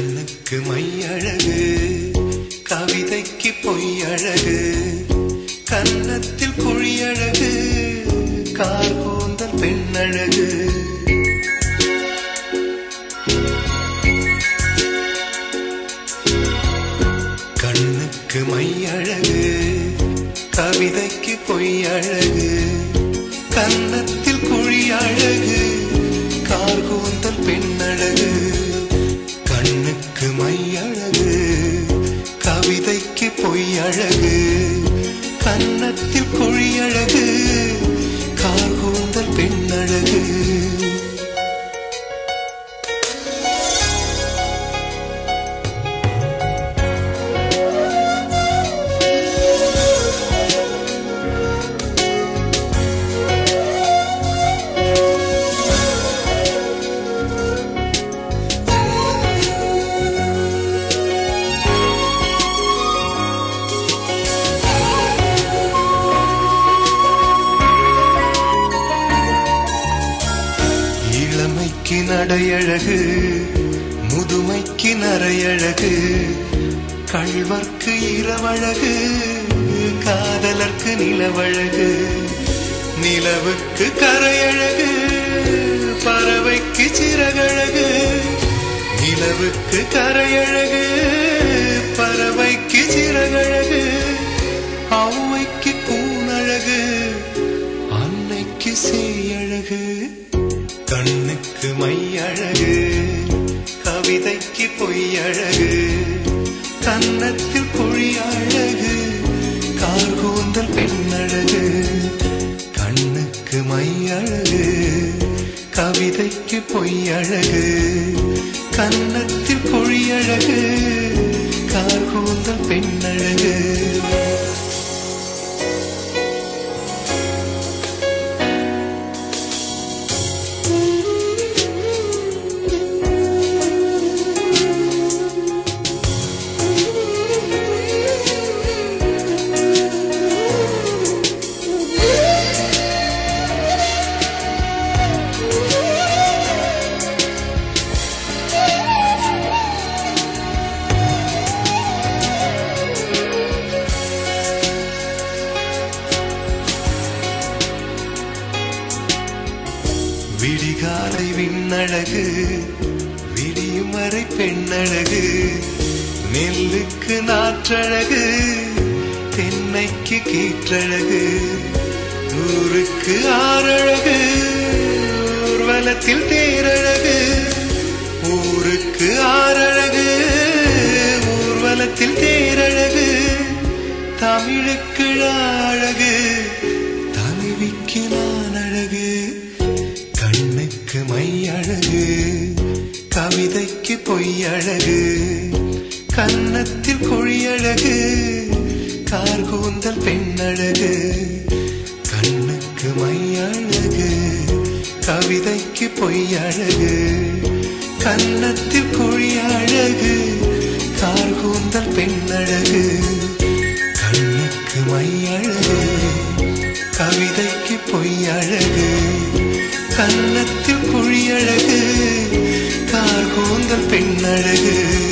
கண்ணனுக்கு மையழகு கவிதைக்கு பொய்யழகு கன்னத்தில் குழியழகு கார் கூந்தல் பெண்ணழகு. கண்ணுக்கு மையழகு கவிதைக்கு பொய்யழகு கன்னத்தில் கவிதைக்கு பொய்யழகு கன்னத்தில் கொழியழகு கார் கூந்தல் பெண்ணழகு. நடையழகு முதுமைக்கு நரையழகு கழ்வர்க்கு இரவழகு காதலர்க்கு நிலவழகு நிலவுக்கு கரையழகு பறவைக்கு சிறகழகு நிலவுக்கு கரையழகு. கண்ணுக்கு மையழகு கவிதைக்கு பொய்யழகு கன்னத்தில் குழியழகு கார் கூந்தல் பெண்ணழகு கண்ணுக்கு மையழகு கவிதைக்கு பொய்யழகு கன்னத்தில் குழியழகு கார் கூந்தல் பெண்ணழகு. விடிகாலை விண்ணழகு விடியும் வரை பெண்ணழகு நெல்லுக்கு நாற்றழகு தென்னைக்கு கீற்றழகு ஊருக்கு ஆறழகு ஊர்வலத்தில் தேரழகு ஊருக்கு ஆறழகு ஊர்வலத்தில் தேரழகு தமிழுக்கு அழகு கண்ணுக்கு கவிதைக்கு பொய்யழகு கன்னத்தில் கொழியழகு கார்கூந்தல் பெண்ணழகு கண்ணுக்கு மையழகு கவிதைக்கு பொய்யழகு கன்னத்தில் கொழியழகு கார்கூந்தல் பெண்ணழகு கண்ணுக்கு மையழகு கவிதைக்கு பொய்யழகு. கன்னத்தில் குழியழகு கார் கூந்தல் பெண்ணழகு.